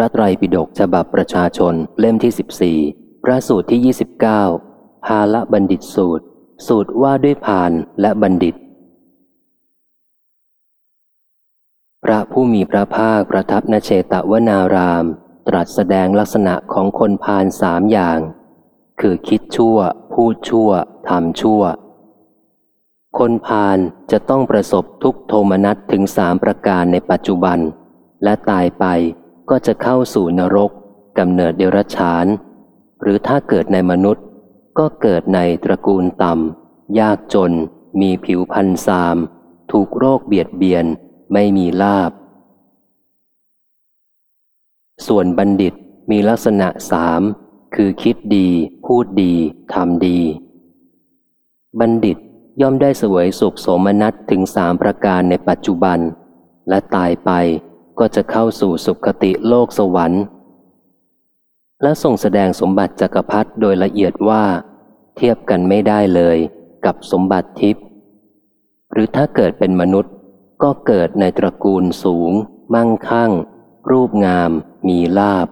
พระไตรปิฎกฉบับประชาชนเล่มที่ 14 พระสูตรที่ 29พาละบัณฑิตสูตร สูตรว่าด้วยพานและบัณฑิต พระผู้มีพระภาคประทับนเชตวนาราม ตรัสแสดงลักษณะของคนพาลสามอย่าง คือคิดชั่ว พูดชั่ว ทำชั่ว คนพาลจะต้องประสบทุกโทมนัสถึงสามประการในปัจจุบัน และตายไป ก็จะเข้าสู่นรกกำเนิดเดรัจฉาน หรือถ้าเกิดในมนุษย์ ก็เกิดในตระกูลต่ำ ยากจน มีผิวพันธ์ซาม ถูกโรคเบียดเบียน ไม่มีลาบ ส่วนบัณฑิตมีลักษณะสามคือคิดดี พูดดี ทำดี บัณฑิตย่อมได้สวยสุขโสมนัสถึงสามประการในปัจจุบัน และตายไป ก็จะเข้าสู่สุคติโลกสวรรค์ และส่งแสดงสมบัติจักรพรรดิโดยละเอียดว่า เทียบกันไม่ได้เลยกับสมบัติทิพย์หรือถ้าเกิดเป็นมนุษย์ก็เกิดในตระกูลสูง มั่งคั่ง รูปงาม มีลาบ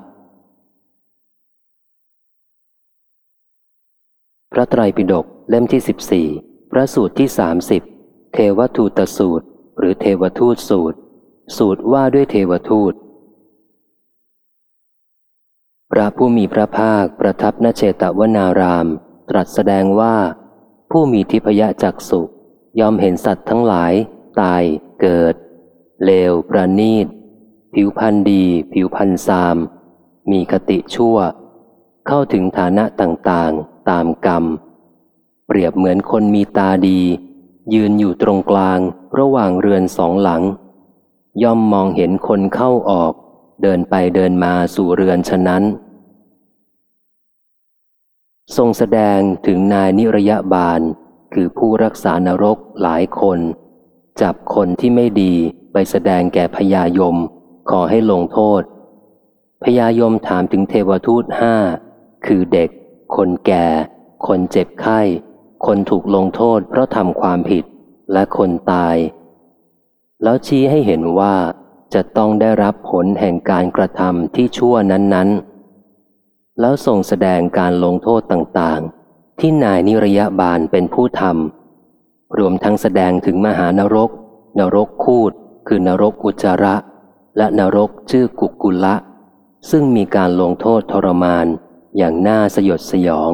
พระไตรปิฎกเล่มที่ 14 พระสูตรที่ 30 เทวทูตสูตร หรือเทวทูตสูตร สูตรว่าด้วยเทวทูต พระผู้มีพระภาคประทับนเชตวนาราม ตรัสแสดงว่า ผู้มีทิพยจักสุยอมเห็นสัตว์ทั้งหลาย ตาย เกิด เลว ประณีต ผิวพันธ์ดี ผิวพันธ์ซาม มีคติชั่ว เข้าถึงฐานะต่างๆ ตามกรรม เปรียบเหมือนคนมีตาดี ยืนอยู่ตรงกลาง ระหว่างเรือนสองหลัง ย่อมมองเห็นคนเข้าออก เดินไปเดินมาสู่เรือนฉะนั้น ทรงแสดงถึงนายนิรยาบาล คือผู้รักษานรกหลายคน จับคนที่ไม่ดีไปแสดงแก่พญายม ขอให้ลงโทษ พญายมถามถึงเทวทูตห้าคือเด็ก คนแก่ คนเจ็บไข้ คนถูกลงโทษเพราะทำความผิดและคนตาย แล้วชี้ให้เห็นว่าจะต้องได้รับผลแห่งการกระทำที่ชั่วนั้น ๆ แล้วส่งแสดงการลงโทษต่างๆ ที่นายนิรยาบาลเป็นผู้ทำรวมทั้งแสดงถึงมหานรก นรกคูดคือนรกอุจจาระ และนรกชื่อกุกุละ ซึ่งมีการลงโทษทรมานอย่างน่าสยดสยอง